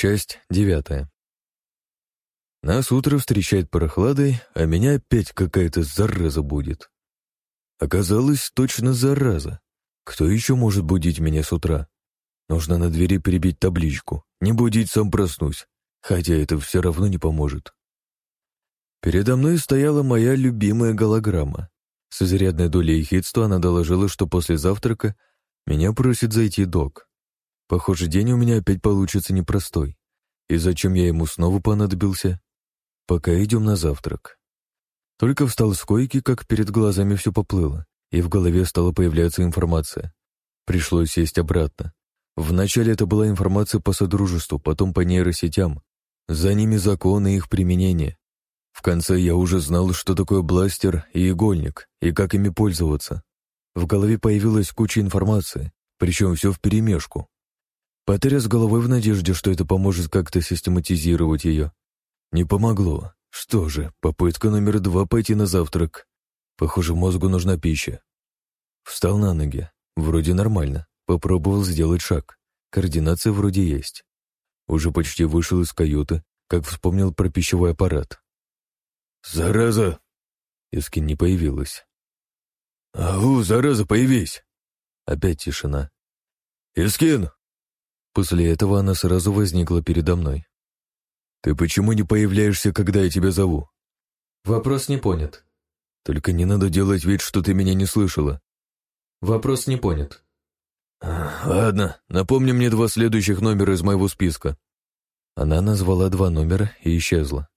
Часть девятая. Нас утро встречает прохладой, а меня опять какая-то зараза будет. Оказалось, точно зараза. Кто еще может будить меня с утра? Нужно на двери прибить табличку. Не будить, сам проснусь. Хотя это все равно не поможет. Передо мной стояла моя любимая голограмма. С изрядной долей хитства она доложила, что после завтрака меня просит зайти док. Похоже, день у меня опять получится непростой. И зачем я ему снова понадобился? Пока идем на завтрак. Только встал с койки, как перед глазами все поплыло, и в голове стала появляться информация. Пришлось сесть обратно. Вначале это была информация по содружеству, потом по нейросетям. За ними законы и их применение. В конце я уже знал, что такое бластер и игольник, и как ими пользоваться. В голове появилась куча информации, причем все вперемешку. Потряс головой в надежде, что это поможет как-то систематизировать ее. Не помогло. Что же, попытка номер два пойти на завтрак. Похоже, мозгу нужна пища. Встал на ноги. Вроде нормально. Попробовал сделать шаг. Координация вроде есть. Уже почти вышел из каюты, как вспомнил про пищевой аппарат. «Зараза!» Искин не появилась. «Ау, зараза, появись!» Опять тишина. «Искин!» После этого она сразу возникла передо мной. «Ты почему не появляешься, когда я тебя зову?» «Вопрос не понят». «Только не надо делать вид, что ты меня не слышала». «Вопрос не понят». «Ладно, напомни мне два следующих номера из моего списка». Она назвала два номера и исчезла.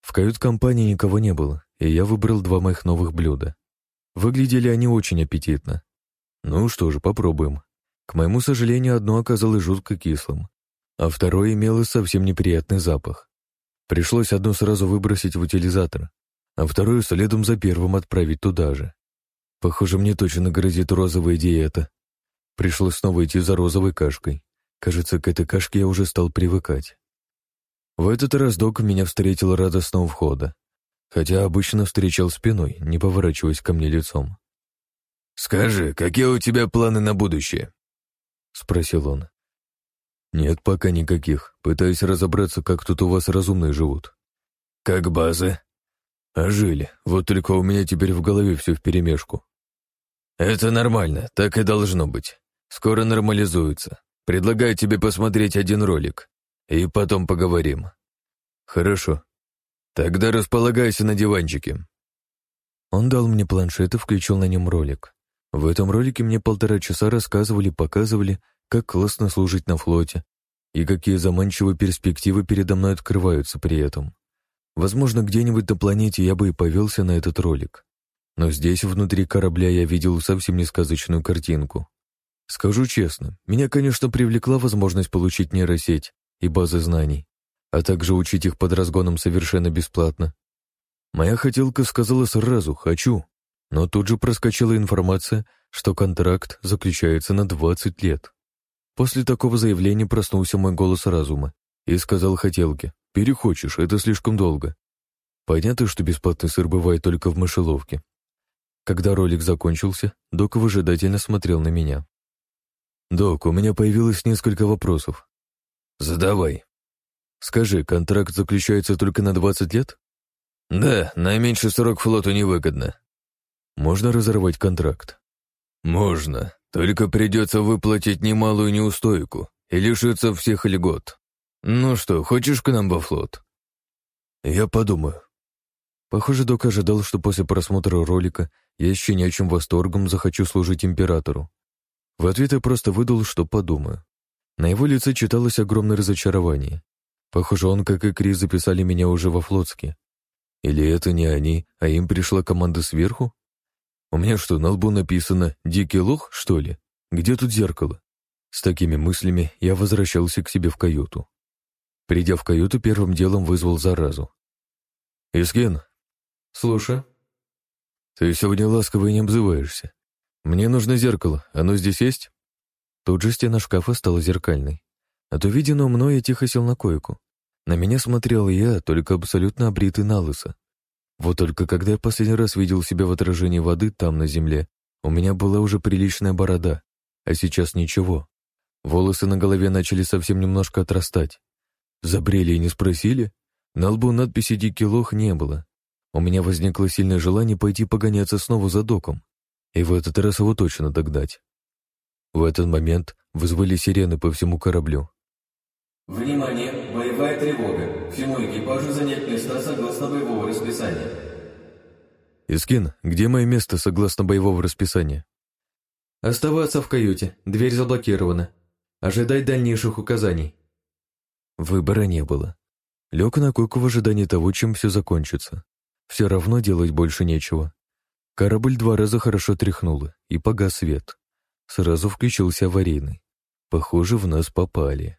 В кают-компании никого не было, и я выбрал два моих новых блюда. Выглядели они очень аппетитно. Ну что же, попробуем. К моему сожалению, одно оказалось жутко кислым, а второе имело совсем неприятный запах. Пришлось одно сразу выбросить в утилизатор, а второе следом за первым отправить туда же. Похоже, мне точно грозит розовая диета. Пришлось снова идти за розовой кашкой. Кажется, к этой кашке я уже стал привыкать. В этот раз док меня встретил радостно у входа, хотя обычно встречал спиной, не поворачиваясь ко мне лицом. «Скажи, какие у тебя планы на будущее?» — спросил он. «Нет пока никаких. Пытаюсь разобраться, как тут у вас разумные живут». «Как базы?» «А жили. Вот только у меня теперь в голове все вперемешку». «Это нормально, так и должно быть. Скоро нормализуется. Предлагаю тебе посмотреть один ролик, и потом поговорим». «Хорошо. Тогда располагайся на диванчике». Он дал мне планшет и включил на нем ролик. В этом ролике мне полтора часа рассказывали, показывали, как классно служить на флоте и какие заманчивые перспективы передо мной открываются при этом. Возможно, где-нибудь на планете я бы и повелся на этот ролик. Но здесь, внутри корабля, я видел совсем не сказочную картинку. Скажу честно, меня, конечно, привлекла возможность получить нейросеть и базы знаний, а также учить их под разгоном совершенно бесплатно. Моя хотелка сказала сразу «хочу», но тут же проскочила информация, что контракт заключается на 20 лет. После такого заявления проснулся мой голос разума и сказал хотелке «Перехочешь, это слишком долго». Понятно, что бесплатный сыр бывает только в мышеловке. Когда ролик закончился, док выжидательно смотрел на меня. «Док, у меня появилось несколько вопросов». «Задавай». «Скажи, контракт заключается только на 20 лет?» «Да, наименьший срок флоту невыгодно», можно разорвать контракт? Можно, только придется выплатить немалую неустойку и лишиться всех льгот. Ну что, хочешь к нам во флот? Я подумаю. Похоже, док ожидал, что после просмотра ролика я с щенячьим восторгом захочу служить императору. В ответ я просто выдал, что подумаю. На его лице читалось огромное разочарование. Похоже, он, как и Крис, записали меня уже во флотске. Или это не они, а им пришла команда сверху? У меня что, на лбу написано «Дикий лох», что ли? Где тут зеркало? С такими мыслями я возвращался к себе в каюту. Придя в каюту, первым делом вызвал заразу. «Искин?» «Слушаю». «Ты сегодня ласково и не обзываешься. Мне нужно зеркало. Оно здесь есть?» Тут же стена шкафа стала зеркальной. От увиденного мной я тихо сел на койку. На меня смотрел я, только абсолютно обритый на лысо. Вот только когда я последний раз видел себя в отражении воды там, на земле, у меня была уже приличная борода, а сейчас ничего. Волосы на голове начали совсем немножко отрастать. Забрели и не спросили? На лбу надписи «Дикий лох» не было. У меня возникло сильное желание пойти погоняться снова за доком. И в этот раз его точно догнать. В этот момент вызвали сирены по всему кораблю. Внимание! Боевая тревога! Всему экипажу занять места согласно боевого расписания. Искин, где мое место согласно боевого расписания? Оставаться в каюте. Дверь заблокирована. Ожидать дальнейших указаний. Выбора не было. Лег на койку в ожидании того, чем все закончится. Все равно делать больше нечего. Корабль два раза хорошо тряхнуло, и погас свет. Сразу включился аварийный. Похоже, в нас попали.